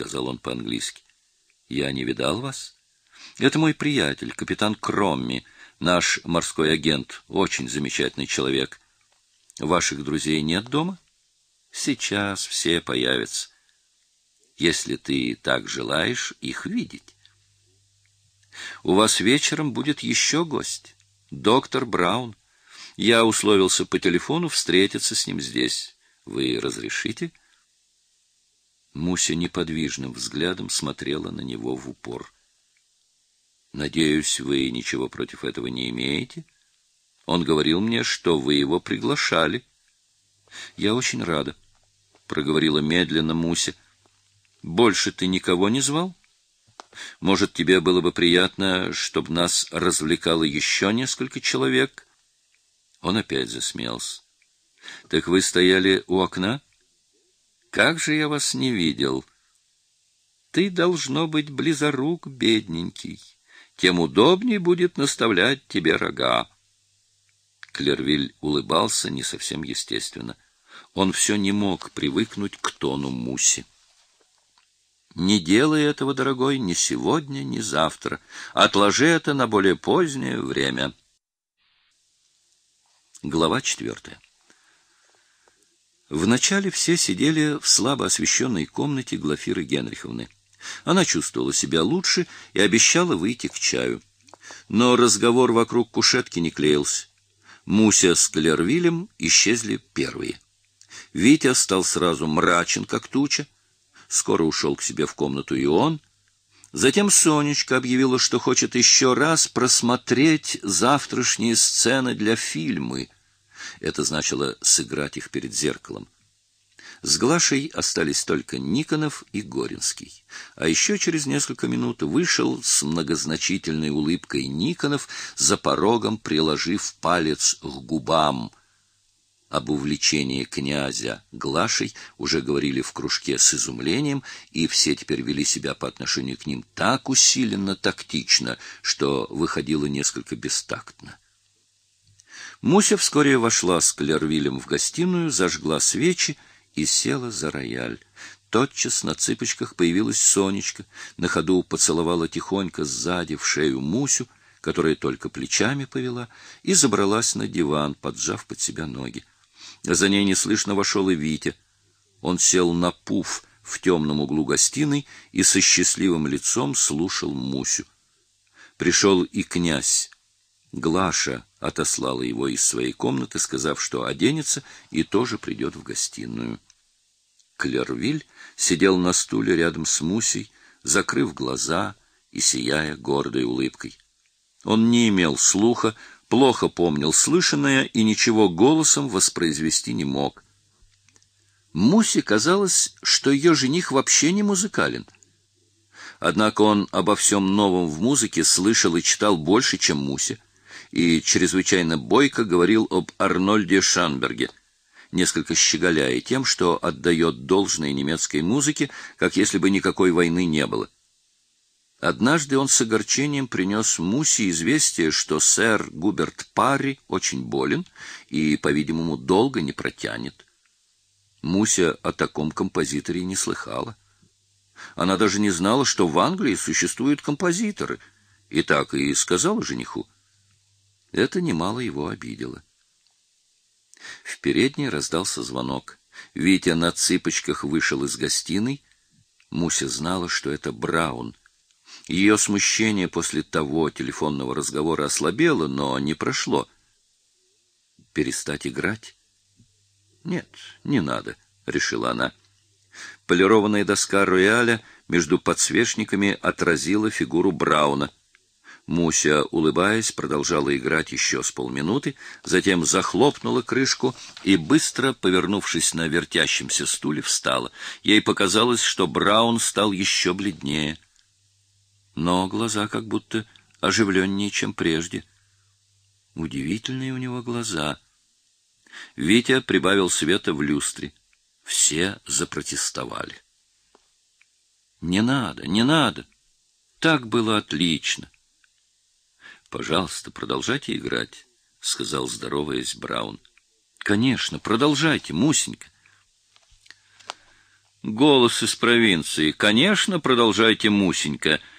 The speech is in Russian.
сказал он по-английски. Я не видал вас. Это мой приятель, капитан Кромми, наш морской агент, очень замечательный человек. Ваших друзей нет дома? Сейчас все появятся. Если ты так желаешь их видеть. У вас вечером будет еще гость, доктор Браун. Я условился по телефону встретиться с ним здесь. Вы разрешите? Муся неподвижным взглядом смотрела на него в упор. Надеюсь, вы ничего против этого не имеете? Он говорил мне, что вы его приглашали. Я очень рада, проговорила медленно Муся. Больше ты никого не звал? Может, тебе было бы приятно, чтобы нас развлекало еще несколько человек? Он опять засмеялся. Так вы стояли у окна? Как же я вас не видел? Ты должно быть близорук, бедненький. Тем удобнее будет наставлять тебе рога. Клервиль улыбался не совсем естественно. Он все не мог привыкнуть к тону Муси. Не делай этого, дорогой, ни сегодня, ни завтра. Отложи это на более позднее время. Глава четвертая. Вначале все сидели в слабо освещенной комнате Глафиры Генриховны. Она чувствовала себя лучше и обещала выйти к чаю. Но разговор вокруг кушетки не клеился. Муся с Клервилем исчезли первые. Витя стал сразу мрачен, как туча. Скоро ушел к себе в комнату и он. Затем Сонечка объявила, что хочет еще раз просмотреть завтрашние сцены для фильмы — это значило сыграть их перед зеркалом. С Глашей остались только Никонов и Горинский. А еще через несколько минут вышел с многозначительной улыбкой Никонов, за порогом приложив палец к губам. Об увлечении князя Глашей уже говорили в кружке с изумлением, и все теперь вели себя по отношению к ним так усиленно тактично, что выходило несколько бестактно. Муся вскоре вошла с Клервилем в гостиную, зажгла свечи и села за рояль. Тотчас на цыпочках появилась Сонечка, на ходу поцеловала тихонько сзади в шею Мусю, которая только плечами повела, и забралась на диван, поджав под себя ноги. За ней неслышно вошел и Витя. Он сел на пуф в темном углу гостиной и со счастливым лицом слушал Мусю. Пришел и князь. Глаша отослала его из своей комнаты, сказав, что оденется и тоже придет в гостиную. Клервиль сидел на стуле рядом с Мусей, закрыв глаза и сияя гордой улыбкой. Он не имел слуха, плохо помнил слышанное и ничего голосом воспроизвести не мог. Мусе казалось, что ее жених вообще не музыкален. Однако он обо всем новом в музыке слышал и читал больше, чем Муся и чрезвычайно бойко говорил об Арнольде Шанберге, несколько щеголяя тем, что отдает должное немецкой музыке, как если бы никакой войны не было. Однажды он с огорчением принес Мусе известие, что сэр Губерт Парри очень болен и, по-видимому, долго не протянет. Муся о таком композиторе не слыхала. Она даже не знала, что в Англии существуют композиторы, и так и сказала жениху — это немало его обидело. В передней раздался звонок. Витя на цыпочках вышел из гостиной. Муся знала, что это Браун. Ее смущение после того телефонного разговора ослабело, но не прошло. Перестать играть? Нет, не надо, решила она. Полированная доска рояля между подсвечниками отразила фигуру Брауна. Муся, улыбаясь, продолжала играть еще с полминуты, затем захлопнула крышку и, быстро повернувшись на вертящемся стуле, встала. Ей показалось, что Браун стал еще бледнее. Но глаза как будто оживленнее, чем прежде. Удивительные у него глаза. Витя прибавил света в люстре. Все запротестовали. «Не надо, не надо! Так было отлично!» Пожалуйста, продолжайте играть, сказал здороваясь Браун. Конечно, продолжайте, Мусенька. Голос из провинции. Конечно, продолжайте, Мусенька.